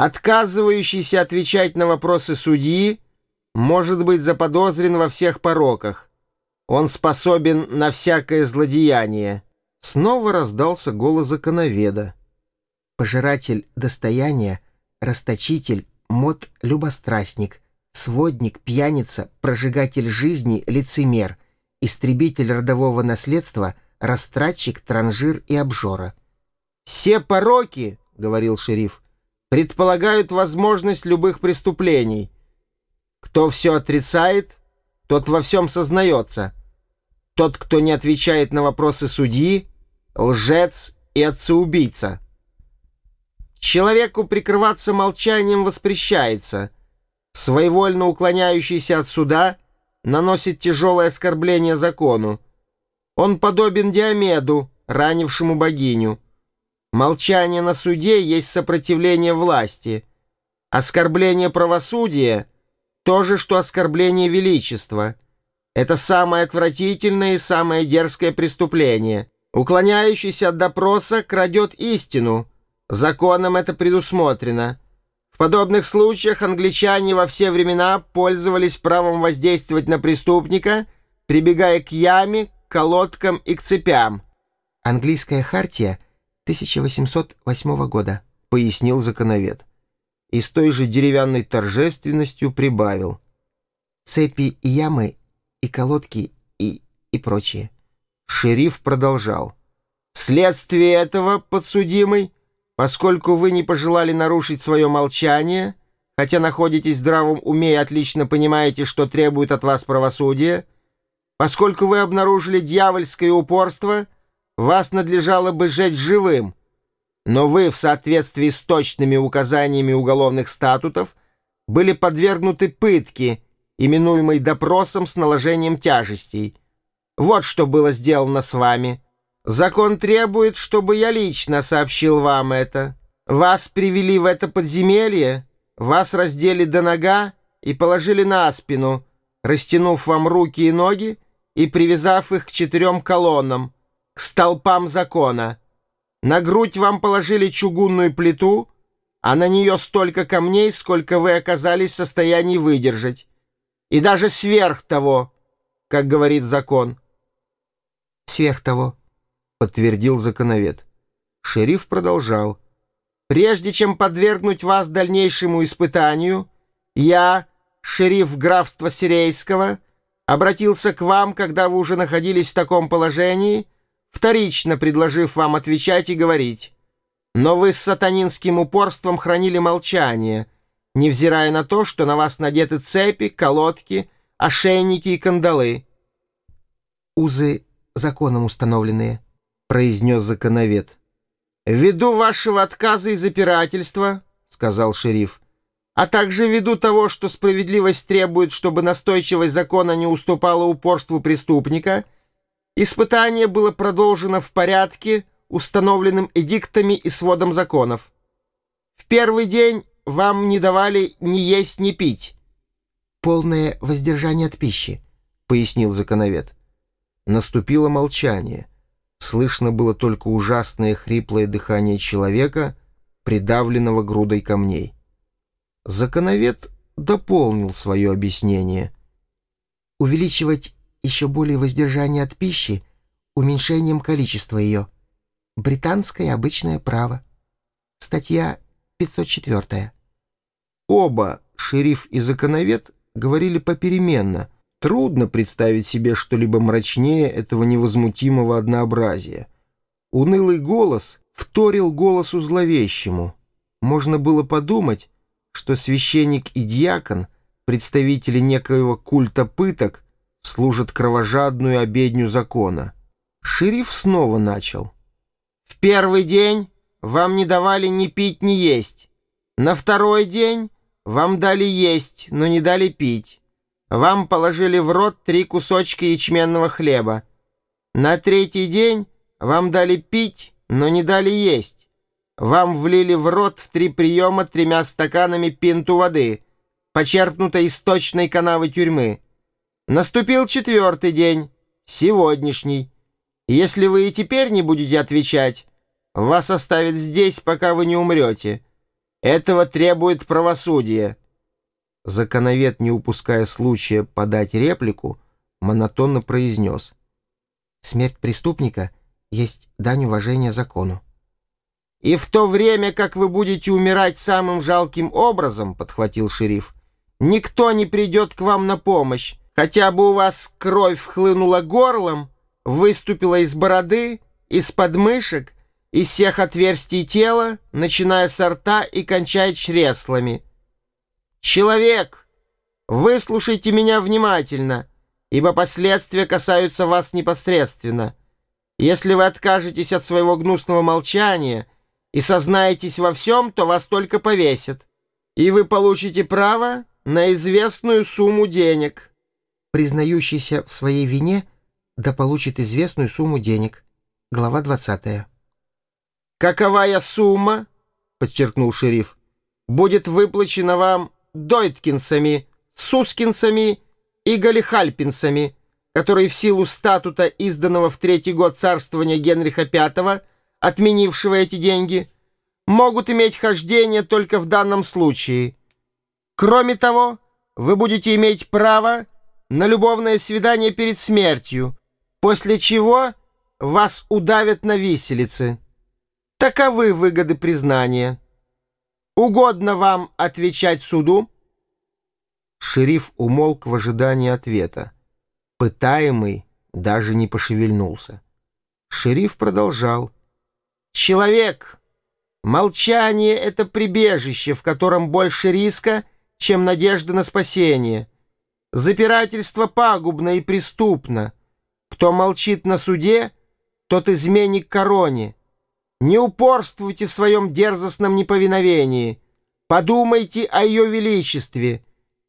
Отказывающийся отвечать на вопросы судьи может быть заподозрен во всех пороках. Он способен на всякое злодеяние. Снова раздался голос законоведа. Пожиратель достояния, расточитель, мод-любострастник, сводник, пьяница, прожигатель жизни, лицемер, истребитель родового наследства, растратчик, транжир и обжора. «Все пороки, — говорил шериф, — предполагают возможность любых преступлений. Кто все отрицает, тот во всем сознается. Тот, кто не отвечает на вопросы судьи, — лжец и отцеубийца». Человеку прикрываться молчанием воспрещается. Своевольно уклоняющийся от суда наносит тяжелое оскорбление закону. Он подобен Диомеду, ранившему богиню. Молчание на суде есть сопротивление власти. Оскорбление правосудия — то же, что оскорбление величества. Это самое отвратительное и самое дерзкое преступление. Уклоняющийся от допроса крадет истину — Законом это предусмотрено. В подобных случаях англичане во все времена пользовались правом воздействовать на преступника, прибегая к яме, колодкам и к цепям. Английская хартия 1808 года, пояснил законовед. И с той же деревянной торжественностью прибавил. Цепи и ямы, и колодки, и, и прочее. Шериф продолжал. Вследствие этого, подсудимый, Поскольку вы не пожелали нарушить свое молчание, хотя находитесь в здравом уме и отлично понимаете, что требует от вас правосудие, поскольку вы обнаружили дьявольское упорство, вас надлежало бы жить живым, но вы в соответствии с точными указаниями уголовных статутов были подвергнуты пытке, именуемой допросом с наложением тяжестей. Вот что было сделано с вами — Закон требует, чтобы я лично сообщил вам это. Вас привели в это подземелье, вас раздели до нога и положили на спину, растянув вам руки и ноги и привязав их к четырем колоннам, столпам закона. На грудь вам положили чугунную плиту, а на нее столько камней, сколько вы оказались в состоянии выдержать. И даже сверх того, как говорит закон. Сверх того подтвердил законовед. Шериф продолжал. «Прежде чем подвергнуть вас дальнейшему испытанию, я, шериф графства Сирейского, обратился к вам, когда вы уже находились в таком положении, вторично предложив вам отвечать и говорить. Но вы с сатанинским упорством хранили молчание, невзирая на то, что на вас надеты цепи, колодки, ошейники и кандалы». «Узы законом установленные», произнес законовед. «Ввиду вашего отказа и запирательства, — сказал шериф, — а также ввиду того, что справедливость требует, чтобы настойчивость закона не уступала упорству преступника, испытание было продолжено в порядке, установленным эдиктами и сводом законов. В первый день вам не давали ни есть, ни пить». «Полное воздержание от пищи», — пояснил законовед. Наступило молчание. Слышно было только ужасное хриплое дыхание человека, придавленного грудой камней. Законовед дополнил свое объяснение. «Увеличивать еще более воздержание от пищи уменьшением количества ее. Британское обычное право. Статья 504. Оба, шериф и законовед, говорили попеременно — Трудно представить себе что-либо мрачнее этого невозмутимого однообразия. Унылый голос вторил голосу зловещему. Можно было подумать, что священник и диакон, представители некоего культа пыток, служат кровожадную обедню закона. Шериф снова начал. «В первый день вам не давали ни пить, ни есть. На второй день вам дали есть, но не дали пить. Вам положили в рот три кусочка ячменного хлеба. На третий день вам дали пить, но не дали есть. Вам влили в рот в три приема тремя стаканами пинту воды, почерпнутой из точной канавы тюрьмы. Наступил четвертый день, сегодняшний. Если вы и теперь не будете отвечать, вас оставят здесь, пока вы не умрете. Этого требует правосудие». Законовед, не упуская случая подать реплику, монотонно произнес. «Смерть преступника есть дань уважения закону». «И в то время, как вы будете умирать самым жалким образом, — подхватил шериф, — никто не придет к вам на помощь, хотя бы у вас кровь вхлынула горлом, выступила из бороды, из подмышек, из всех отверстий тела, начиная с рта и кончая чреслами. Человек, выслушайте меня внимательно, ибо последствия касаются вас непосредственно. Если вы откажетесь от своего гнусного молчания и сознаетесь во всем, то вас только повесят, и вы получите право на известную сумму денег. Признающийся в своей вине да получит известную сумму денег. Глава 20. «Каковая сумма, — подчеркнул шериф, — будет выплачена вам Дойткинсами, Сускинсами и Галихальпинсами, которые в силу статута, изданного в третий год царствования Генриха V, отменившего эти деньги, могут иметь хождение только в данном случае. Кроме того, вы будете иметь право на любовное свидание перед смертью, после чего вас удавят на виселице. Таковы выгоды признания. Угодно вам отвечать суду?» Шериф умолк в ожидании ответа. Пытаемый даже не пошевельнулся. Шериф продолжал. «Человек, молчание — это прибежище, в котором больше риска, чем надежда на спасение. Запирательство пагубно и преступно. Кто молчит на суде, тот изменник короне. Не упорствуйте в своем дерзостном неповиновении. Подумайте о ее величестве.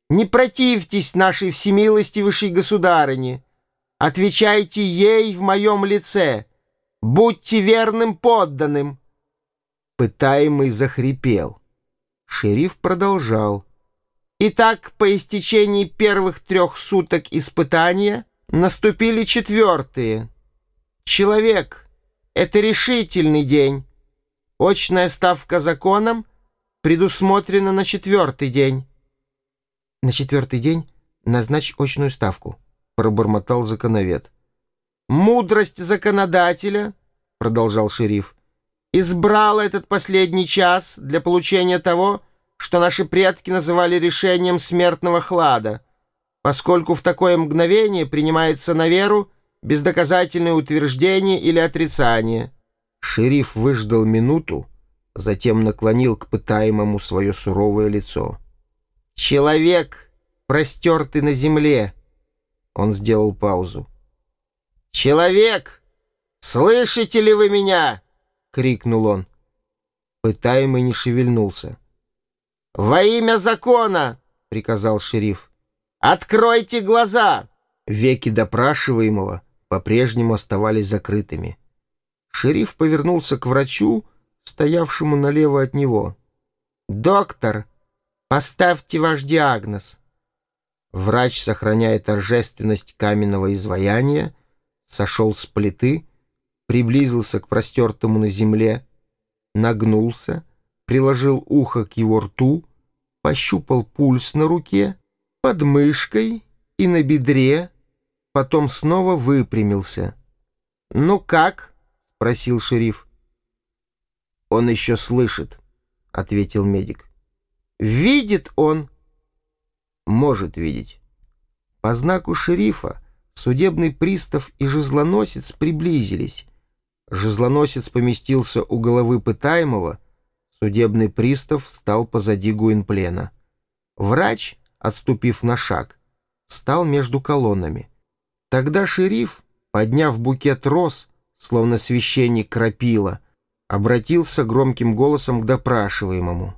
Не противьтесь нашей всемилостивейшей государыне. Отвечайте ей в моем лице. Будьте верным подданным. Пытаемый захрипел. Шериф продолжал. Итак, по истечении первых трех суток испытания наступили четвертые. Человек — это решительный день. Очная ставка законом предусмотрена на четвертый день. На четвертый день назначь очную ставку, пробормотал законовед. Мудрость законодателя, продолжал шериф, избрала этот последний час для получения того, что наши предки называли решением смертного хлада, поскольку в такое мгновение принимается на веру бездоказательное утверждение или отрицание. Шериф выждал минуту, затем наклонил к пытаемому свое суровое лицо. «Человек, простертый на земле!» Он сделал паузу. «Человек, слышите ли вы меня?» — крикнул он. Пытаемый не шевельнулся. «Во имя закона!» — приказал шериф. «Откройте глаза!» Веки допрашиваемого по-прежнему оставались закрытыми. Шериф повернулся к врачу, стоявшему налево от него. «Доктор, поставьте ваш диагноз». Врач, сохраняя торжественность каменного изваяния, сошел с плиты, приблизился к простертому на земле, нагнулся, приложил ухо к его рту, пощупал пульс на руке, под мышкой и на бедре, потом снова выпрямился. «Ну как?» — спросил шериф. «Он еще слышит», — ответил медик. «Видит он?» «Может видеть». По знаку шерифа судебный пристав и жезлоносец приблизились. Жезлоносец поместился у головы пытаемого, судебный пристав стал позади Гуинплена. Врач, отступив на шаг, стал между колоннами. Тогда шериф, подняв букет роз, словно священник крапила, обратился громким голосом к допрашиваемому.